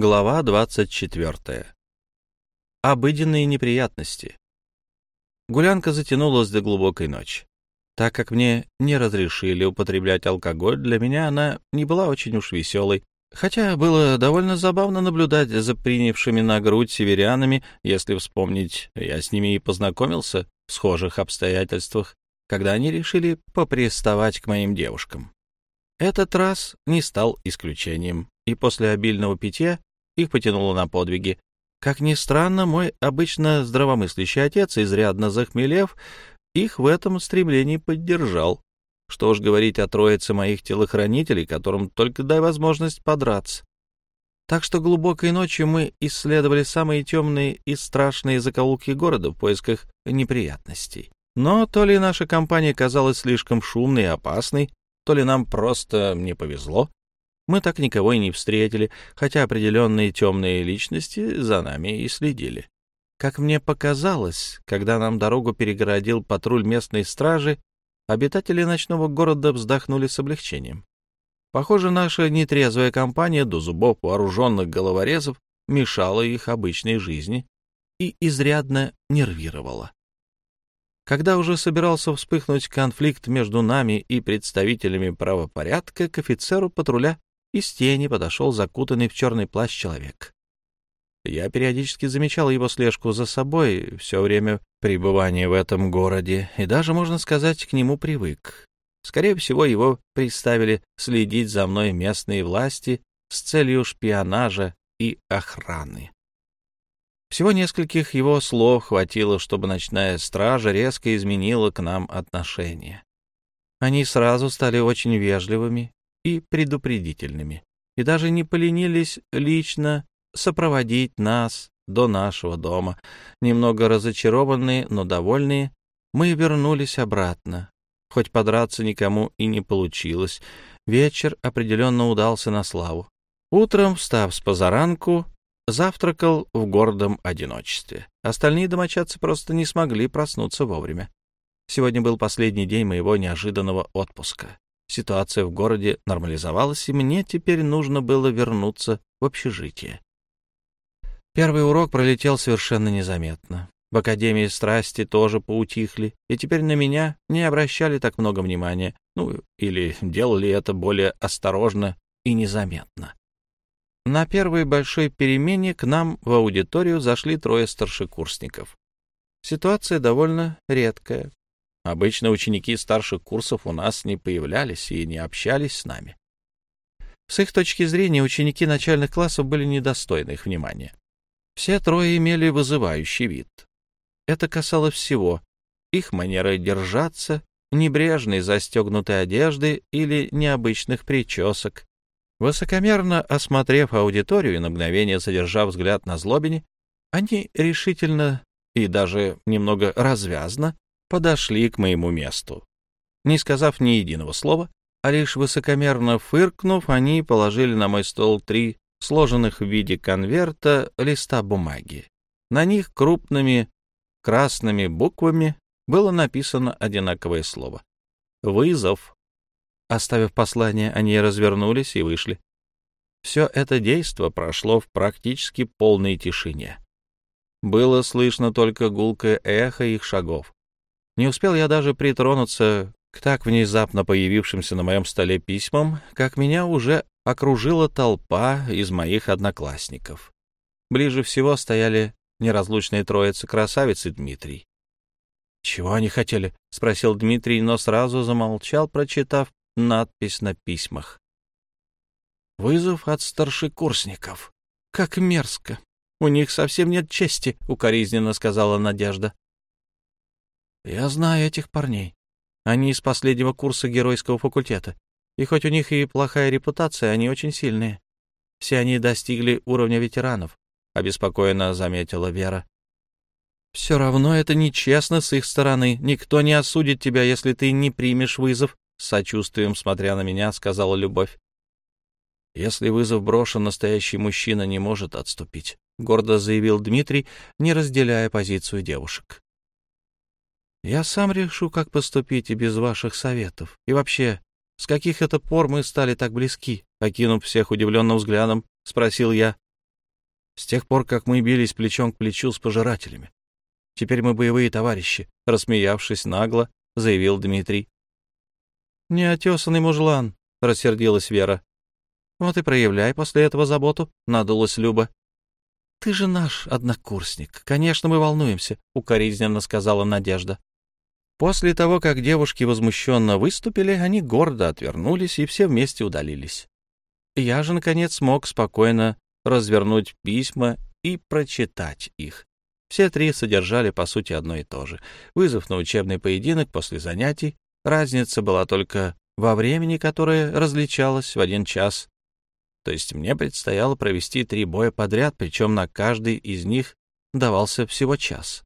Глава 24. Обыденные неприятности. Гулянка затянулась до глубокой ночи. Так как мне не разрешили употреблять алкоголь, для меня она не была очень уж веселой, хотя было довольно забавно наблюдать за принявшими на грудь северянами, если вспомнить, я с ними и познакомился в схожих обстоятельствах, когда они решили поприставать к моим девушкам. Этот раз не стал исключением, и после обильного питья их потянуло на подвиги. Как ни странно, мой обычно здравомыслящий отец, изрядно захмелев, их в этом стремлении поддержал. Что уж говорить о троице моих телохранителей, которым только дай возможность подраться. Так что глубокой ночью мы исследовали самые темные и страшные закоулки города в поисках неприятностей. Но то ли наша компания казалась слишком шумной и опасной, то ли нам просто не повезло, мы так никого и не встретили, хотя определенные темные личности за нами и следили. Как мне показалось, когда нам дорогу перегородил патруль местной стражи, обитатели ночного города вздохнули с облегчением. Похоже, наша нетрезвая компания до зубов вооруженных головорезов мешала их обычной жизни и изрядно нервировала. Когда уже собирался вспыхнуть конфликт между нами и представителями правопорядка, к офицеру патруля из тени подошел закутанный в черный плащ человек. Я периодически замечал его слежку за собой все время пребывания в этом городе, и даже, можно сказать, к нему привык. Скорее всего, его представили следить за мной местные власти с целью шпионажа и охраны. Всего нескольких его слов хватило, чтобы ночная стража резко изменила к нам отношение. Они сразу стали очень вежливыми и предупредительными, и даже не поленились лично сопроводить нас до нашего дома. Немного разочарованные, но довольные, мы вернулись обратно. Хоть подраться никому и не получилось, вечер определенно удался на славу. Утром, встав с позаранку, завтракал в гордом одиночестве. Остальные домочадцы просто не смогли проснуться вовремя. Сегодня был последний день моего неожиданного отпуска. Ситуация в городе нормализовалась, и мне теперь нужно было вернуться в общежитие. Первый урок пролетел совершенно незаметно. В Академии страсти тоже поутихли, и теперь на меня не обращали так много внимания, ну, или делали это более осторожно и незаметно. На первой большой перемене к нам в аудиторию зашли трое старшекурсников. Ситуация довольно редкая. Обычно ученики старших курсов у нас не появлялись и не общались с нами. С их точки зрения ученики начальных классов были недостойны их внимания. Все трое имели вызывающий вид. Это касалось всего — их манеры держаться, небрежной застегнутой одежды или необычных причесок. Высокомерно осмотрев аудиторию и на мгновение задержав взгляд на злобине, они решительно и даже немного развязно подошли к моему месту. Не сказав ни единого слова, а лишь высокомерно фыркнув, они положили на мой стол три сложенных в виде конверта листа бумаги. На них крупными красными буквами было написано одинаковое слово — «Вызов». Оставив послание, они развернулись и вышли. Все это действо прошло в практически полной тишине. Было слышно только гулкое эхо их шагов. Не успел я даже притронуться к так внезапно появившимся на моем столе письмам, как меня уже окружила толпа из моих одноклассников. Ближе всего стояли неразлучные троицы красавиц и Дмитрий. «Чего они хотели?» — спросил Дмитрий, но сразу замолчал, прочитав надпись на письмах. «Вызов от старшекурсников. Как мерзко! У них совсем нет чести», — укоризненно сказала Надежда. Я знаю этих парней. Они из последнего курса геройского факультета. И хоть у них и плохая репутация, они очень сильные. Все они достигли уровня ветеранов, — обеспокоенно заметила Вера. Все равно это нечестно с их стороны. Никто не осудит тебя, если ты не примешь вызов, — с сочувствием, смотря на меня, сказала Любовь. Если вызов брошен, настоящий мужчина не может отступить, — гордо заявил Дмитрий, не разделяя позицию девушек. Я сам решу, как поступить и без ваших советов. И вообще, с каких это пор мы стали так близки? Окинув всех удивленным взглядом, спросил я. с тех пор, как мы бились плечом к плечу с пожирателями. Теперь мы боевые товарищи, — рассмеявшись нагло, заявил Дмитрий. — Неотесанный мужлан, — рассердилась Вера. — Вот и проявляй после этого заботу, — надулась Люба. — Ты же наш однокурсник. Конечно, мы волнуемся, — укоризненно сказала Надежда. После того, как девушки возмущенно выступили, они гордо отвернулись и все вместе удалились. Я же, наконец, смог спокойно развернуть письма и прочитать их. Все три содержали, по сути, одно и то же. Вызов на учебный поединок после занятий. Разница была только во времени, которое различалось в один час. То есть мне предстояло провести три боя подряд, причем на каждый из них давался всего час.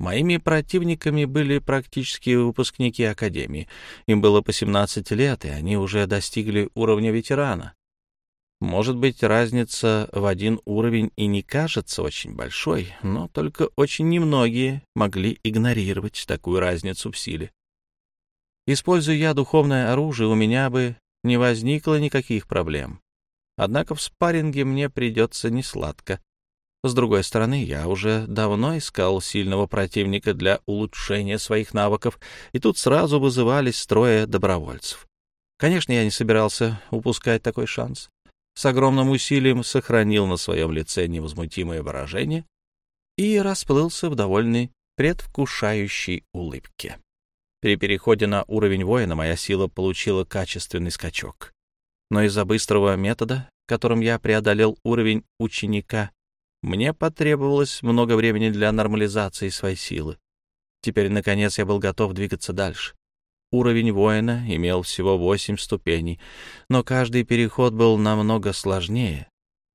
Моими противниками были практически выпускники Академии. Им было по 17 лет, и они уже достигли уровня ветерана. Может быть, разница в один уровень и не кажется очень большой, но только очень немногие могли игнорировать такую разницу в силе. Используя я духовное оружие, у меня бы не возникло никаких проблем. Однако в спарринге мне придется несладко. С другой стороны, я уже давно искал сильного противника для улучшения своих навыков, и тут сразу вызывались строя добровольцев. Конечно, я не собирался упускать такой шанс. С огромным усилием сохранил на своем лице невозмутимое выражение и расплылся в довольной, предвкушающей улыбке. При переходе на уровень воина моя сила получила качественный скачок. Но из-за быстрого метода, которым я преодолел уровень ученика, мне потребовалось много времени для нормализации своей силы. Теперь, наконец, я был готов двигаться дальше. Уровень воина имел всего восемь ступеней, но каждый переход был намного сложнее,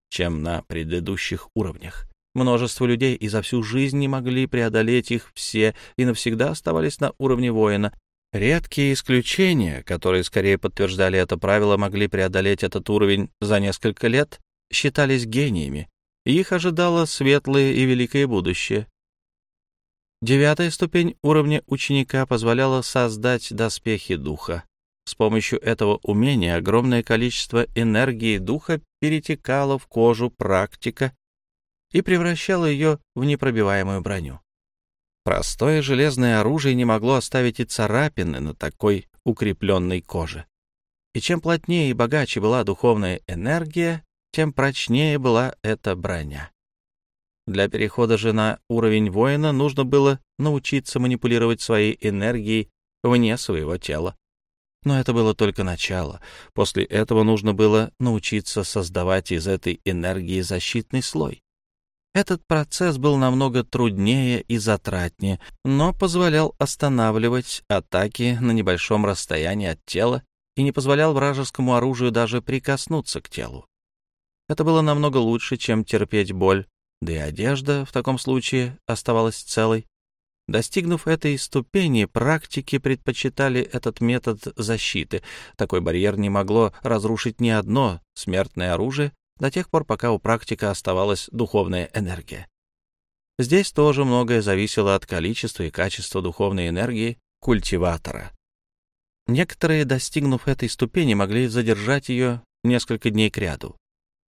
чем на предыдущих уровнях. Множество людей и за всю жизнь не могли преодолеть их все и навсегда оставались на уровне воина. Редкие исключения, которые скорее подтверждали это правило, могли преодолеть этот уровень за несколько лет, считались гениями, их ожидало светлое и великое будущее. Девятая ступень уровня ученика позволяла создать доспехи духа. С помощью этого умения огромное количество энергии духа перетекало в кожу практика и превращало ее в непробиваемую броню. Простое железное оружие не могло оставить и царапины на такой укрепленной коже. И чем плотнее и богаче была духовная энергия, тем прочнее была эта броня. Для перехода же на уровень воина нужно было научиться манипулировать своей энергией вне своего тела. Но это было только начало. После этого нужно было научиться создавать из этой энергии защитный слой. Этот процесс был намного труднее и затратнее, но позволял останавливать атаки на небольшом расстоянии от тела и не позволял вражескому оружию даже прикоснуться к телу. Это было намного лучше, чем терпеть боль, да и одежда в таком случае оставалась целой. Достигнув этой ступени, практики предпочитали этот метод защиты. Такой барьер не могло разрушить ни одно смертное оружие до тех пор, пока у практика оставалась духовная энергия. Здесь тоже многое зависело от количества и качества духовной энергии культиватора. Некоторые, достигнув этой ступени, могли задержать ее несколько дней кряду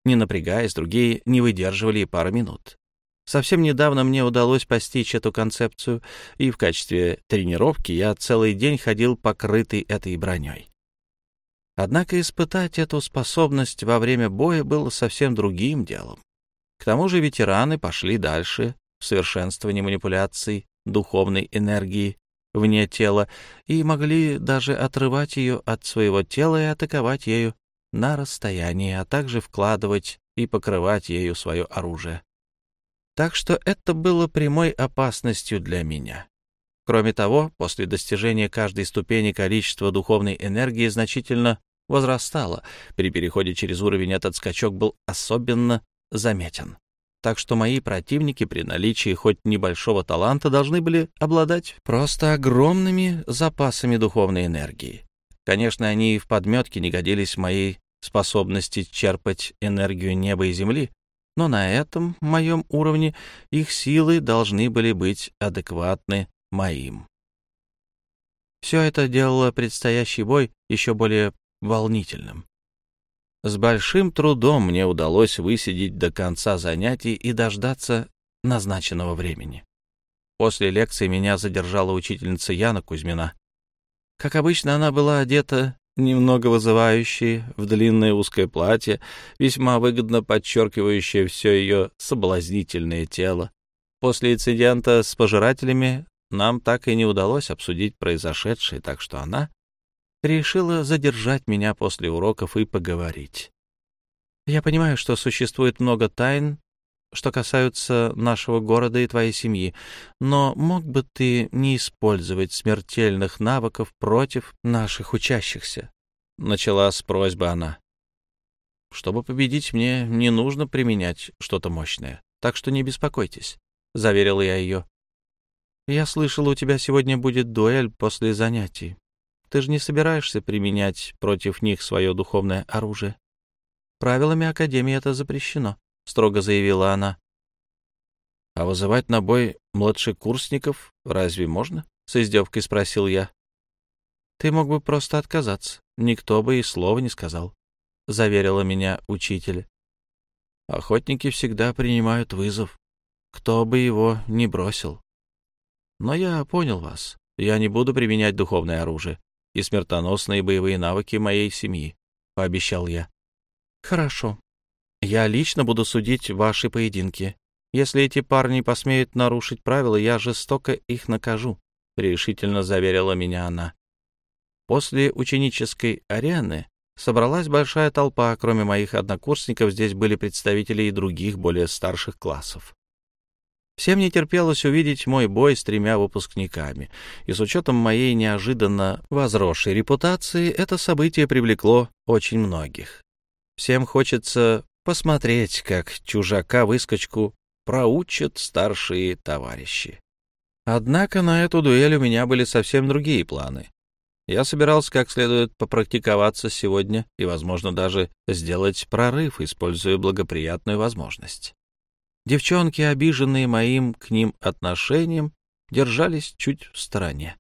не напрягаясь, другие не выдерживали и пары минут. Совсем недавно мне удалось постичь эту концепцию, и в качестве тренировки я целый день ходил покрытый этой броней. Однако испытать эту способность во время боя было совсем другим делом. К тому же ветераны пошли дальше в совершенствовании манипуляций духовной энергии вне тела и могли даже отрывать ее от своего тела и атаковать ею на расстоянии, а также вкладывать и покрывать ею свое оружие. Так что это было прямой опасностью для меня. Кроме того, после достижения каждой ступени количество духовной энергии значительно возрастало. При переходе через уровень этот скачок был особенно заметен. Так что мои противники при наличии хоть небольшого таланта должны были обладать просто огромными запасами духовной энергии. Конечно, они и в подметке не годились моей способности черпать энергию неба и земли, но на этом моем уровне их силы должны были быть адекватны моим. Все это делало предстоящий бой еще более волнительным. С большим трудом мне удалось высидеть до конца занятий и дождаться назначенного времени. После лекции меня задержала учительница Яна Кузьмина. Как обычно, она была одета немного вызывающей, в длинное узкое платье, весьма выгодно подчеркивающее все ее соблазнительное тело. После инцидента с пожирателями нам так и не удалось обсудить произошедшее, так что она решила задержать меня после уроков и поговорить. Я понимаю, что существует много тайн, что касаются нашего города и твоей семьи, но мог бы ты не использовать смертельных навыков против наших учащихся? Начала с просьбы она. Чтобы победить, мне не нужно применять что-то мощное, так что не беспокойтесь, — заверил я ее. Я слышала, у тебя сегодня будет дуэль после занятий. Ты же не собираешься применять против них свое духовное оружие? Правилами Академии это запрещено, — строго заявила она. — А вызывать на бой младшекурсников разве можно? — с издевкой спросил я. — Ты мог бы просто отказаться. Никто бы и слова не сказал, — заверила меня учитель. Охотники всегда принимают вызов, кто бы его не бросил. Но я понял вас. Я не буду применять духовное оружие и смертоносные боевые навыки моей семьи, — пообещал я. — Хорошо. Я лично буду судить ваши поединки. Если эти парни посмеют нарушить правила, я жестоко их накажу, — решительно заверила меня она. После ученической арены собралась большая толпа, кроме моих однокурсников здесь были представители и других, более старших классов. Всем не терпелось увидеть мой бой с тремя выпускниками, и с учетом моей неожиданно возросшей репутации это событие привлекло очень многих. Всем хочется посмотреть, как чужака-выскочку проучат старшие товарищи. Однако на эту дуэль у меня были совсем другие планы. Я собирался как следует попрактиковаться сегодня и, возможно, даже сделать прорыв, используя благоприятную возможность. Девчонки, обиженные моим к ним отношением, держались чуть в стороне.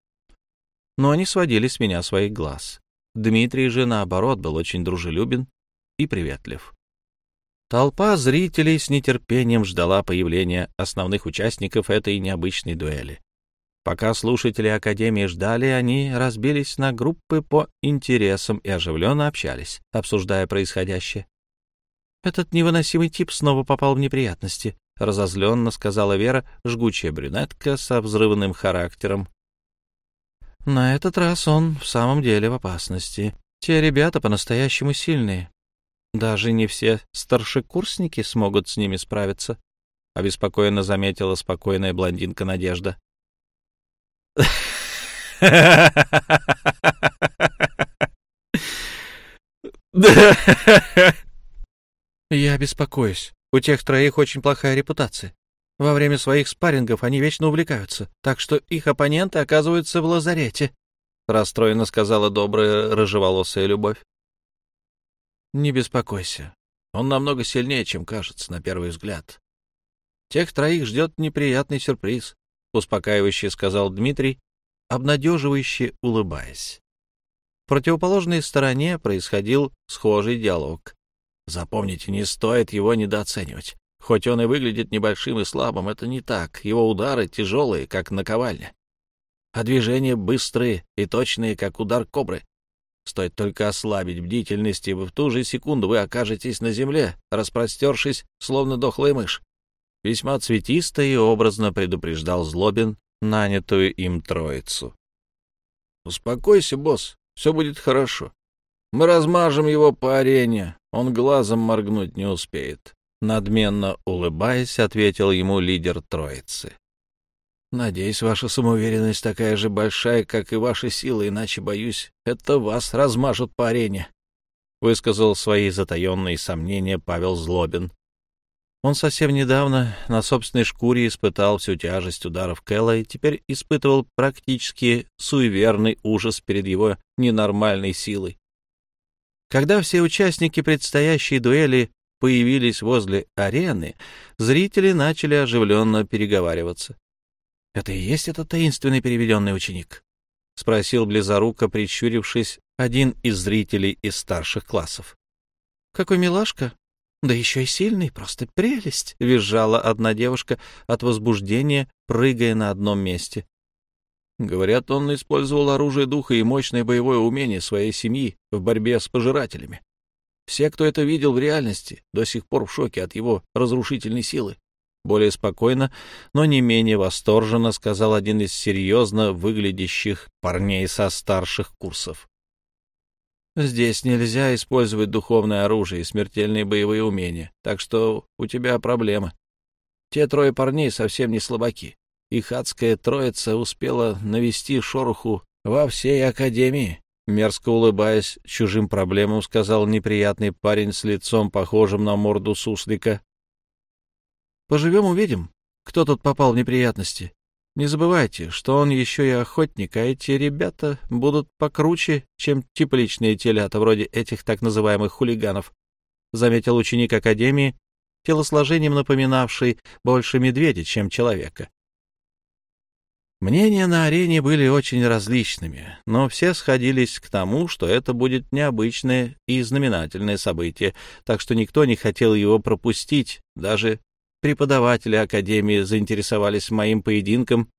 Но они сводили с меня своих глаз. Дмитрий же, наоборот, был очень дружелюбен и приветлив. Толпа зрителей с нетерпением ждала появления основных участников этой необычной дуэли. Пока слушатели Академии ждали, они разбились на группы по интересам и оживленно общались, обсуждая происходящее. «Этот невыносимый тип снова попал в неприятности», — разозленно сказала Вера, жгучая брюнетка со взрывным характером. «На этот раз он в самом деле в опасности. Те ребята по-настоящему сильные. Даже не все старшекурсники смогут с ними справиться», — обеспокоенно заметила спокойная блондинка Надежда. Я беспокоюсь. У тех троих очень плохая репутация. Во время своих спаррингов они вечно увлекаются, так что их оппоненты оказываются в лазарете, — расстроенно сказала добрая рыжеволосая любовь. Не беспокойся. Он намного сильнее, чем кажется на первый взгляд. Тех троих ждет неприятный сюрприз, — успокаивающе сказал Дмитрий, обнадеживающе улыбаясь. В противоположной стороне происходил схожий диалог. Запомните, не стоит его недооценивать. Хоть он и выглядит небольшим и слабым, это не так. Его удары тяжелые, как наковальня. А движения быстрые и точные, как удар кобры. Стоит только ослабить бдительность, и в ту же секунду вы окажетесь на земле, распростершись, словно дохлая мышь. Весьма цветисто и образно предупреждал Злобин нанятую им троицу. — Успокойся, босс, все будет хорошо. Мы размажем его по арене, он глазом моргнуть не успеет. Надменно улыбаясь, ответил ему лидер троицы. Надеюсь, ваша самоуверенность такая же большая, как и ваша сила, иначе, боюсь, это вас размажут по арене, — высказал свои затаенные сомнения Павел Злобин. Он совсем недавно на собственной шкуре испытал всю тяжесть ударов Кэлла и теперь испытывал практически суеверный ужас перед его ненормальной силой. Когда все участники предстоящей дуэли появились возле арены, зрители начали оживленно переговариваться. — Это и есть этот таинственный переведенный ученик? — спросил близоруко, прищурившись, один из зрителей из старших классов. — какой милашка! Да еще и сильный, просто прелесть!» — визжала одна девушка от возбуждения, прыгая на одном месте. Говорят, он использовал оружие духа и мощное боевое умение своей семьи в борьбе с пожирателями. Все, кто это видел в реальности, до сих пор в шоке от его разрушительной силы. Более спокойно, но не менее восторженно сказал один из серьезно выглядящих парней со старших курсов. Здесь нельзя использовать духовное оружие и смертельные боевые умения, так что у тебя проблемы. Те трое парней совсем не слабаки. Их адская троица успела навести шороху во всей академии. Мерзко улыбаясь чужим проблемам, сказал неприятный парень с лицом, похожим на морду суслика. «Поживем — увидим, кто тут попал в неприятности. Не забывайте, что он еще и охотник, а эти ребята будут покруче, чем тепличные телята, вроде этих так называемых хулиганов», — заметил ученик Академии, телосложением напоминавший больше медведя, чем человека. Мнения на арене были очень различными, но все сходились к тому, что это будет необычное и знаменательное событие, так что никто не хотел его пропустить, даже Преподаватели Академии заинтересовались моим поединком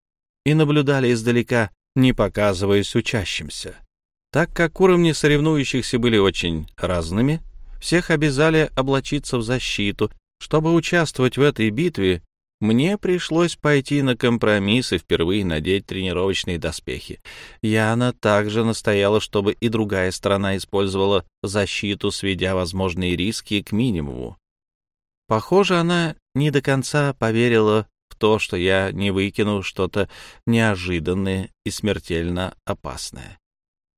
и наблюдали издалека, не показываясь учащимся. Так как уровни соревнующихся были очень разными, всех обязали облачиться в защиту. Чтобы участвовать в этой битве, мне пришлось пойти на компромисс и впервые надеть тренировочные доспехи. Яна также настояла, чтобы и другая сторона использовала защиту, сведя возможные риски к минимуму. Похоже, она не до конца поверила в то, что я не выкину что-то неожиданное и смертельно опасное.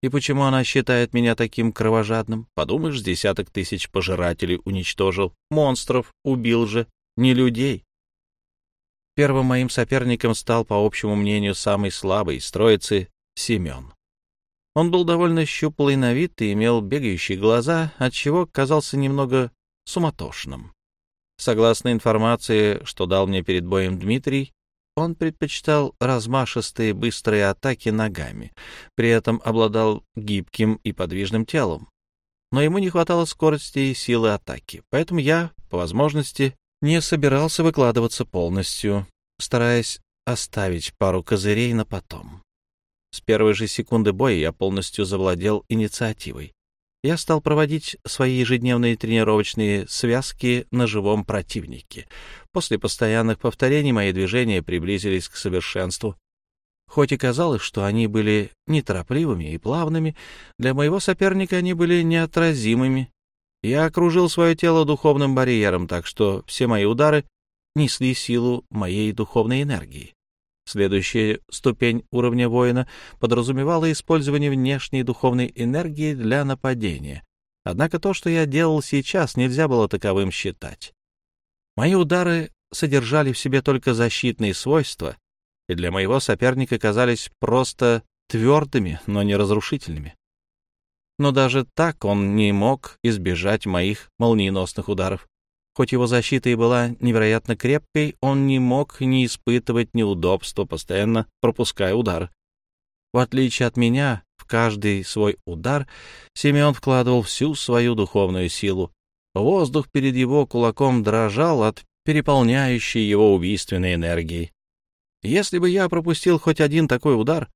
И почему она считает меня таким кровожадным? Подумаешь, десяток тысяч пожирателей уничтожил, монстров убил же, не людей. Первым моим соперником стал, по общему мнению, самый слабый из троицы — Семен. Он был довольно щуплый на вид и имел бегающие глаза, отчего казался немного суматошным. Согласно информации, что дал мне перед боем Дмитрий, он предпочитал размашистые быстрые атаки ногами, при этом обладал гибким и подвижным телом. Но ему не хватало скорости и силы атаки, поэтому я, по возможности, не собирался выкладываться полностью, стараясь оставить пару козырей на потом. С первой же секунды боя я полностью завладел инициативой я стал проводить свои ежедневные тренировочные связки на живом противнике. После постоянных повторений мои движения приблизились к совершенству. Хоть и казалось, что они были неторопливыми и плавными, для моего соперника они были неотразимыми. Я окружил свое тело духовным барьером, так что все мои удары несли силу моей духовной энергии. Следующая ступень уровня воина подразумевала использование внешней духовной энергии для нападения. Однако то, что я делал сейчас, нельзя было таковым считать. Мои удары содержали в себе только защитные свойства, и для моего соперника казались просто твердыми, но не разрушительными. Но даже так он не мог избежать моих молниеносных ударов. Хоть его защита и была невероятно крепкой, он не мог не испытывать неудобства, постоянно пропуская удар. В отличие от меня, в каждый свой удар Симеон вкладывал всю свою духовную силу. Воздух перед его кулаком дрожал от переполняющей его убийственной энергии. Если бы я пропустил хоть один такой удар,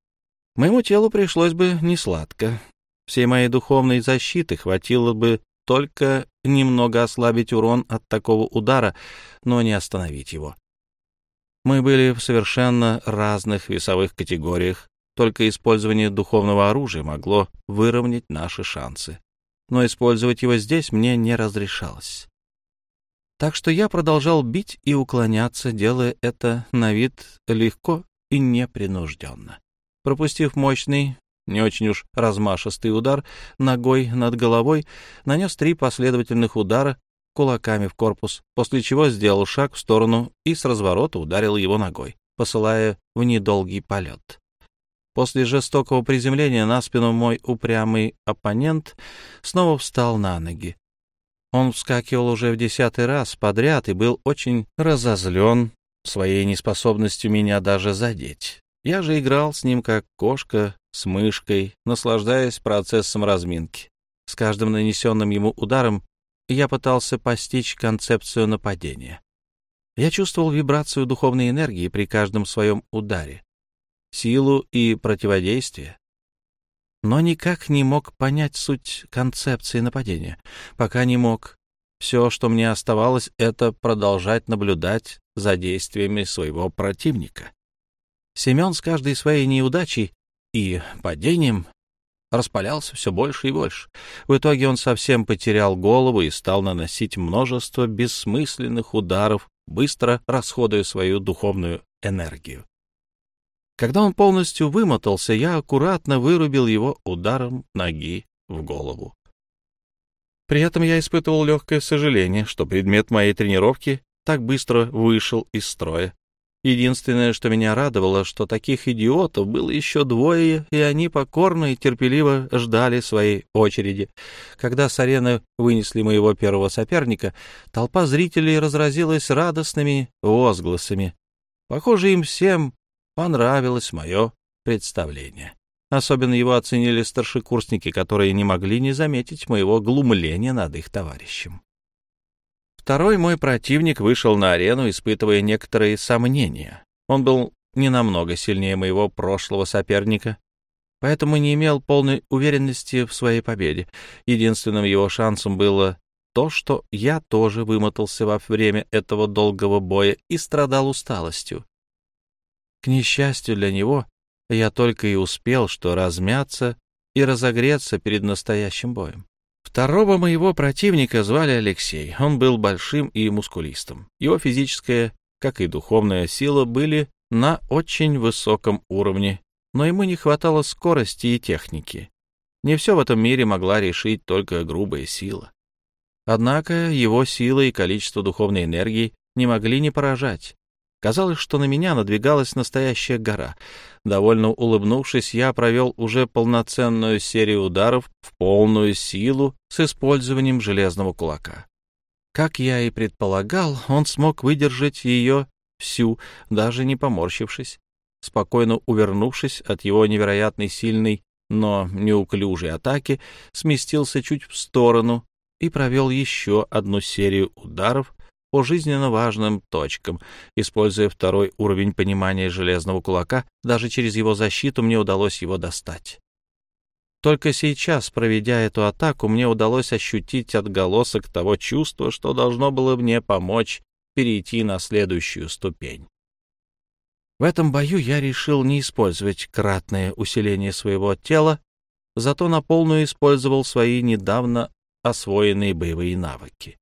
моему телу пришлось бы несладко. Всей моей духовной защиты хватило бы только немного ослабить урон от такого удара, но не остановить его. Мы были в совершенно разных весовых категориях, только использование духовного оружия могло выровнять наши шансы. Но использовать его здесь мне не разрешалось. Так что я продолжал бить и уклоняться, делая это на вид легко и непринужденно. Пропустив мощный, не очень уж размашистый удар ногой над головой, нанес три последовательных удара кулаками в корпус, после чего сделал шаг в сторону и с разворота ударил его ногой, посылая в недолгий полет. После жестокого приземления на спину мой упрямый оппонент снова встал на ноги. Он вскакивал уже в десятый раз подряд и был очень разозлен своей неспособностью меня даже задеть. Я же играл с ним как кошка с мышкой, наслаждаясь процессом разминки. С каждым нанесенным ему ударом я пытался постичь концепцию нападения. Я чувствовал вибрацию духовной энергии при каждом своем ударе, силу и противодействие, но никак не мог понять суть концепции нападения. Пока не мог. Все, что мне оставалось, это продолжать наблюдать за действиями своего противника. Семен с каждой своей неудачей и падением распалялся все больше и больше. В итоге он совсем потерял голову и стал наносить множество бессмысленных ударов быстро расходуя свою духовную энергию. Когда он полностью вымотался, я аккуратно вырубил его ударом ноги в голову. При этом я испытывал легкое сожаление, что предмет моей тренировки так быстро вышел из строя. Единственное, что меня радовало, что таких идиотов было еще двое, и они покорно и терпеливо ждали своей очереди. Когда с арены вынесли моего первого соперника, толпа зрителей разразилась радостными возгласами. Похоже, им всем понравилось мое представление. Особенно его оценили старшекурсники, которые не могли не заметить моего глумления над их товарищем. Второй мой противник вышел на арену, испытывая некоторые сомнения. Он был не намного сильнее моего прошлого соперника, поэтому не имел полной уверенности в своей победе. Единственным его шансом было то, что я тоже вымотался во время этого долгого боя и страдал усталостью. К несчастью для него, я только и успел что размяться и разогреться перед настоящим боем. Второго моего противника звали Алексей. Он был большим и мускулистым. Его физическая, как и духовная сила были на очень высоком уровне, но ему не хватало скорости и техники. Не все в этом мире могла решить только грубая сила. Однако его сила и количество духовной энергии не могли не поражать. Казалось, что на меня надвигалась настоящая гора. Довольно улыбнувшись, я провел уже полноценную серию ударов в полную силу с использованием железного кулака. Как я и предполагал, он смог выдержать ее всю, даже не поморщившись. Спокойно увернувшись от его невероятной сильной, но неуклюжей атаки, сместился чуть в сторону и провел еще одну серию ударов по жизненно важным точкам. Используя второй уровень понимания железного кулака, даже через его защиту мне удалось его достать. Только сейчас, проведя эту атаку, мне удалось ощутить отголосок того чувства, что должно было мне помочь перейти на следующую ступень. В этом бою я решил не использовать кратное усиление своего тела, зато на полную использовал свои недавно освоенные боевые навыки.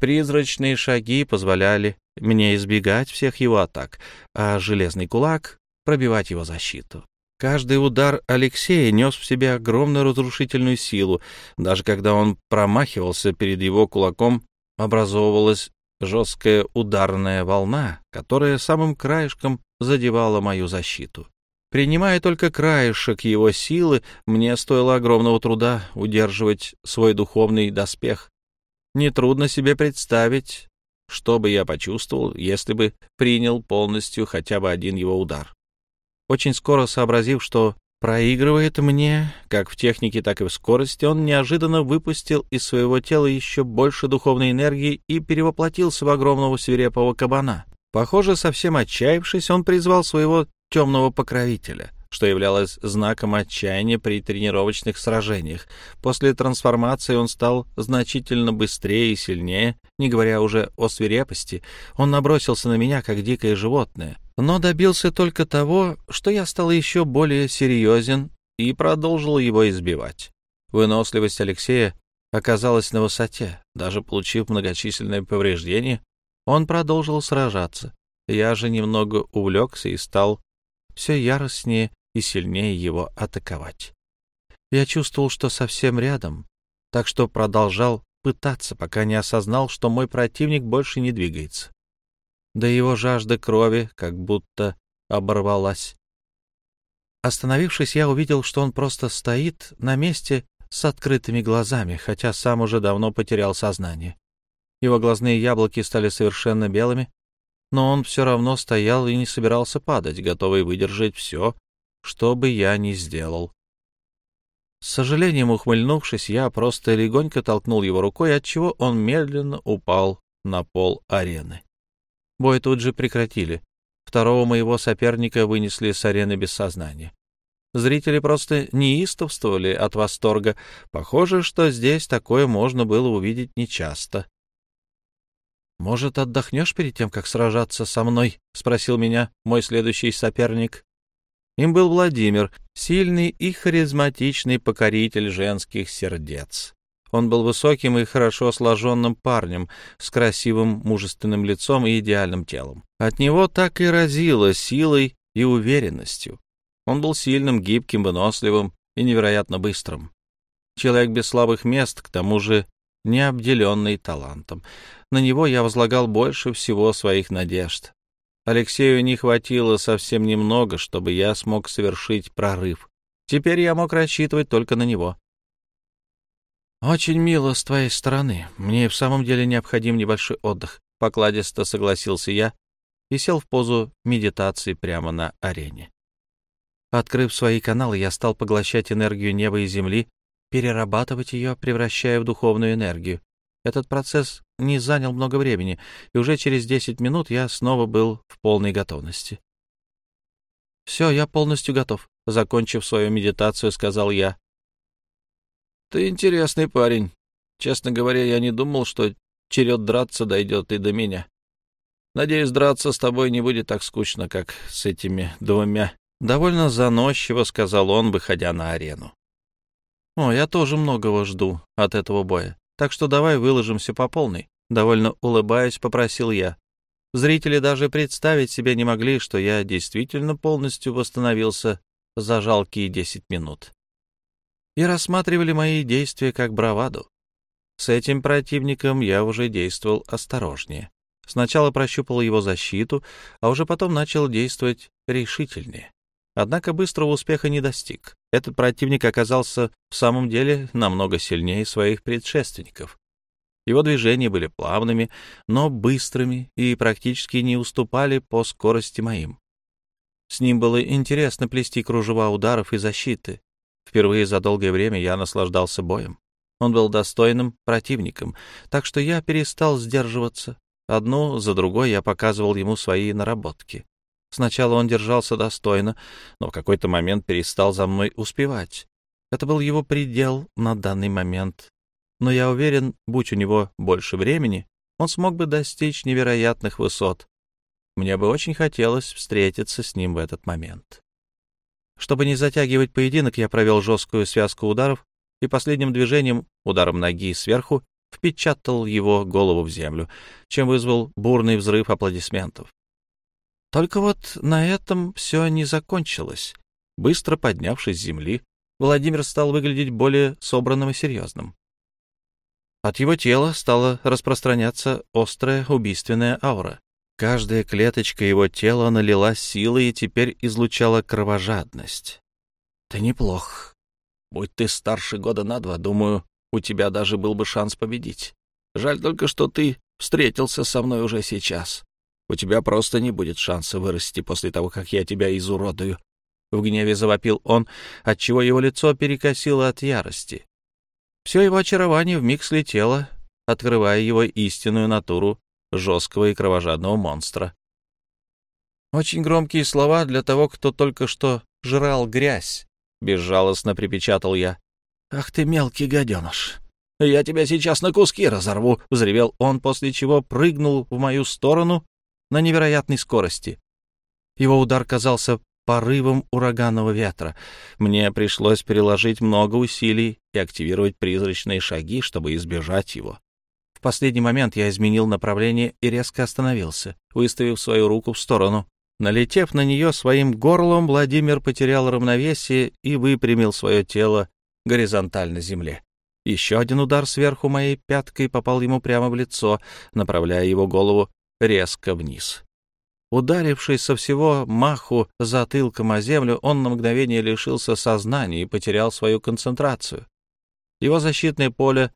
Призрачные шаги позволяли мне избегать всех его атак, а железный кулак — пробивать его защиту. Каждый удар Алексея нес в себе огромную разрушительную силу. Даже когда он промахивался перед его кулаком, образовывалась жесткая ударная волна, которая самым краешком задевала мою защиту. Принимая только краешек его силы, мне стоило огромного труда удерживать свой духовный доспех, Нетрудно себе представить, что бы я почувствовал, если бы принял полностью хотя бы один его удар. Очень скоро сообразив, что проигрывает мне, как в технике, так и в скорости, он неожиданно выпустил из своего тела еще больше духовной энергии и перевоплотился в огромного свирепого кабана. Похоже, совсем отчаявшись, он призвал своего темного покровителя — что являлось знаком отчаяния при тренировочных сражениях. После трансформации он стал значительно быстрее и сильнее, не говоря уже о свирепости. Он набросился на меня, как дикое животное, но добился только того, что я стал еще более серьезен и продолжил его избивать. Выносливость Алексея оказалась на высоте. Даже получив многочисленные повреждения, он продолжил сражаться. Я же немного увлекся и стал все яростнее и сильнее его атаковать. Я чувствовал, что совсем рядом, так что продолжал пытаться, пока не осознал, что мой противник больше не двигается. Да его жажда крови как будто оборвалась. Остановившись, я увидел, что он просто стоит на месте с открытыми глазами, хотя сам уже давно потерял сознание. Его глазные яблоки стали совершенно белыми, но он все равно стоял и не собирался падать, готовый выдержать все, что бы я ни сделал. С сожалением ухмыльнувшись, я просто легонько толкнул его рукой, отчего он медленно упал на пол арены. Бой тут же прекратили. Второго моего соперника вынесли с арены без сознания. Зрители просто неистовствовали от восторга. Похоже, что здесь такое можно было увидеть нечасто. «Может, отдохнешь перед тем, как сражаться со мной?» — спросил меня мой следующий соперник. Им был Владимир, сильный и харизматичный покоритель женских сердец. Он был высоким и хорошо сложенным парнем с красивым мужественным лицом и идеальным телом. От него так и разило силой и уверенностью. Он был сильным, гибким, выносливым и невероятно быстрым. Человек без слабых мест, к тому же не обделенный талантом. На него я возлагал больше всего своих надежд. Алексею не хватило совсем немного, чтобы я смог совершить прорыв. Теперь я мог рассчитывать только на него. «Очень мило с твоей стороны. Мне в самом деле необходим небольшой отдых», — покладисто согласился я и сел в позу медитации прямо на арене. Открыв свои каналы, я стал поглощать энергию неба и земли, перерабатывать ее, превращая в духовную энергию. Этот процесс не занял много времени, и уже через 10 минут я снова был в полной готовности. «Все, я полностью готов», — закончив свою медитацию, сказал я. «Ты интересный парень. Честно говоря, я не думал, что черед драться дойдет и до меня. Надеюсь, драться с тобой не будет так скучно, как с этими двумя». Довольно заносчиво сказал он, выходя на арену. «О, я тоже многого жду от этого боя, так что давай выложимся по полной», — довольно улыбаясь, попросил я. Зрители даже представить себе не могли, что я действительно полностью восстановился за жалкие десять минут. И рассматривали мои действия как браваду. С этим противником я уже действовал осторожнее. Сначала прощупал его защиту, а уже потом начал действовать решительнее. Однако быстрого успеха не достиг. Этот противник оказался в самом деле намного сильнее своих предшественников. Его движения были плавными, но быстрыми и практически не уступали по скорости моим. С ним было интересно плести кружева ударов и защиты. Впервые за долгое время я наслаждался боем. Он был достойным противником, так что я перестал сдерживаться. Одну за другой я показывал ему свои наработки. Сначала он держался достойно, но в какой-то момент перестал за мной успевать. Это был его предел на данный момент. Но я уверен, будь у него больше времени, он смог бы достичь невероятных высот. Мне бы очень хотелось встретиться с ним в этот момент. Чтобы не затягивать поединок, я провел жесткую связку ударов и последним движением, ударом ноги сверху, впечатал его голову в землю, чем вызвал бурный взрыв аплодисментов. Только вот на этом все не закончилось. Быстро поднявшись с земли, Владимир стал выглядеть более собранным и серьезным. От его тела стала распространяться острая убийственная аура. Каждая клеточка его тела налилась силой и теперь излучала кровожадность. «Ты неплох. Будь ты старше года на два, думаю, у тебя даже был бы шанс победить. Жаль только, что ты встретился со мной уже сейчас. У тебя просто не будет шанса вырасти после того, как я тебя изуродую. В гневе завопил он, отчего его лицо перекосило от ярости. Все его очарование вмиг слетело, открывая его истинную натуру жесткого и кровожадного монстра. Очень громкие слова для того, кто только что жрал грязь, — безжалостно припечатал я. — Ах ты мелкий гаденыш! Я тебя сейчас на куски разорву! — взревел он, после чего прыгнул в мою сторону на невероятной скорости. Его удар казался порывом ураганного ветра. Мне пришлось переложить много усилий и активировать призрачные шаги, чтобы избежать его. В последний момент я изменил направление и резко остановился, выставив свою руку в сторону. Налетев на нее своим горлом, Владимир потерял равновесие и выпрямил свое тело горизонтально земле. Еще один удар сверху моей пяткой попал ему прямо в лицо, направляя его голову резко вниз. Ударившись со всего маху затылком о землю, он на мгновение лишился сознания и потерял свою концентрацию. Его защитное поле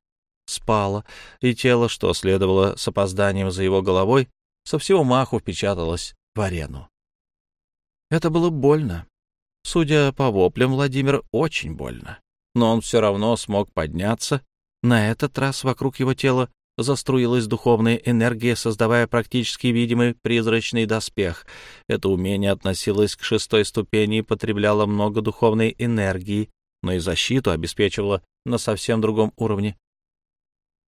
спало, и тело, что следовало с опозданием за его головой, со всего маху впечаталось в арену. Это было больно. Судя по воплям, Владимир очень больно. но он все равно смог подняться. На этот раз вокруг его тела заструилась духовная энергия, создавая практически видимый призрачный доспех. Это умение относилось к шестой ступени и потребляло много духовной энергии, но и защиту обеспечивало на совсем другом уровне.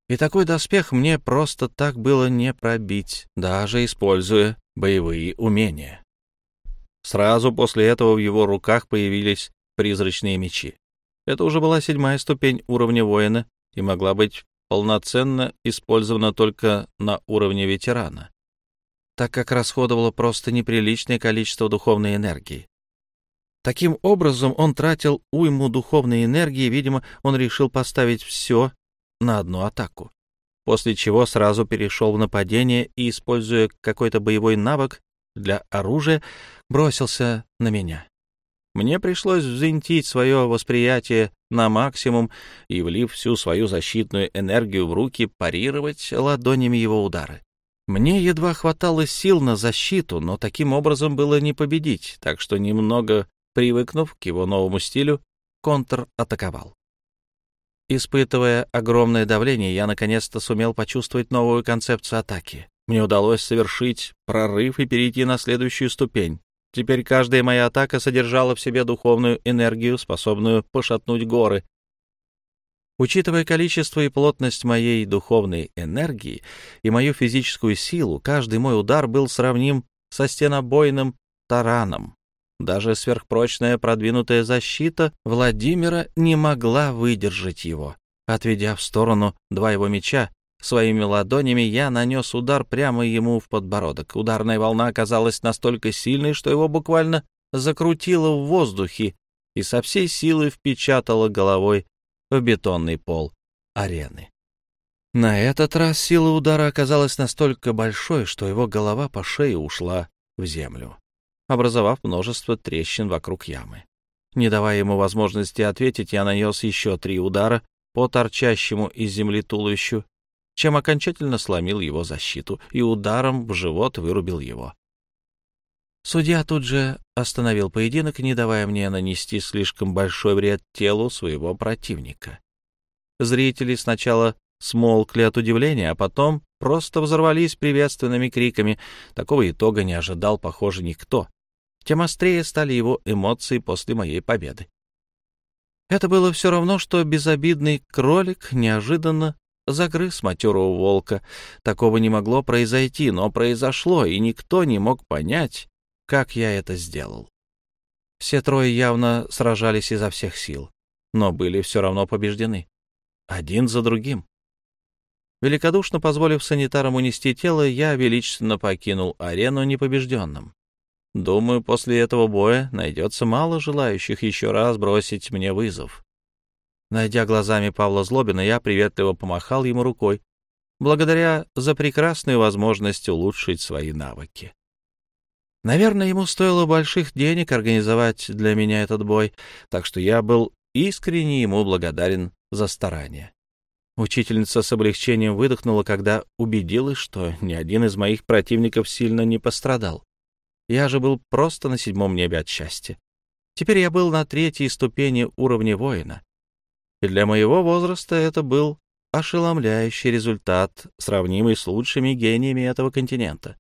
И такой доспех мне просто так было не пробить, даже используя боевые умения. Сразу после этого в его руках появились призрачные мечи. Это уже была седьмая ступень уровня воина и могла быть полноценно использована только на уровне ветерана, так как расходовала просто неприличное количество духовной энергии. Таким образом, он тратил уйму духовной энергии, видимо, он решил поставить все на одну атаку, после чего сразу перешел в нападение и, используя какой-то боевой навык для оружия, бросился на меня. Мне пришлось взвинтить свое восприятие на максимум и, влив всю свою защитную энергию в руки, парировать ладонями его удары. Мне едва хватало сил на защиту, но таким образом было не победить, так что, немного привыкнув к его новому стилю, контр атаковал. Испытывая огромное давление, я наконец-то сумел почувствовать новую концепцию атаки. Мне удалось совершить прорыв и перейти на следующую ступень. Теперь каждая моя атака содержала в себе духовную энергию, способную пошатнуть горы. Учитывая количество и плотность моей духовной энергии и мою физическую силу, каждый мой удар был сравним со стенобойным тараном. Даже сверхпрочная продвинутая защита Владимира не могла выдержать его. Отведя в сторону два его меча, Своими ладонями я нанес удар прямо ему в подбородок. Ударная волна оказалась настолько сильной, что его буквально закрутило в воздухе и со всей силы впечатало головой в бетонный пол арены. На этот раз сила удара оказалась настолько большой, что его голова по шее ушла в землю, образовав множество трещин вокруг ямы. Не давая ему возможности ответить, я нанес еще три удара по торчащему из земли туловищу чем окончательно сломил его защиту и ударом в живот вырубил его. Судья тут же остановил поединок, не давая мне нанести слишком большой вред телу своего противника. Зрители сначала смолкли от удивления, а потом просто взорвались приветственными криками. Такого итога не ожидал, похоже, никто. Тем острее стали его эмоции после моей победы. Это было все равно, что безобидный кролик неожиданно загрыз матерого волка. Такого не могло произойти, но произошло, и никто не мог понять, как я это сделал. Все трое явно сражались изо всех сил, но были все равно побеждены. Один за другим. Великодушно позволив санитарам унести тело, я величественно покинул арену непобежденным. Думаю, после этого боя найдется мало желающих еще раз бросить мне вызов. Найдя глазами Павла Злобина, я приветливо помахал ему рукой, благодаря за прекрасную возможность улучшить свои навыки. Наверное, ему стоило больших денег организовать для меня этот бой, так что я был искренне ему благодарен за старание. Учительница с облегчением выдохнула, когда убедилась, что ни один из моих противников сильно не пострадал. Я же был просто на седьмом небе от счастья. Теперь я был на третьей ступени уровня воина для моего возраста это был ошеломляющий результат, сравнимый с лучшими гениями этого континента.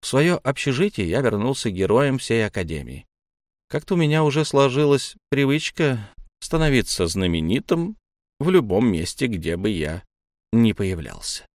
В свое общежитие я вернулся героем всей Академии. Как-то у меня уже сложилась привычка становиться знаменитым в любом месте, где бы я ни появлялся.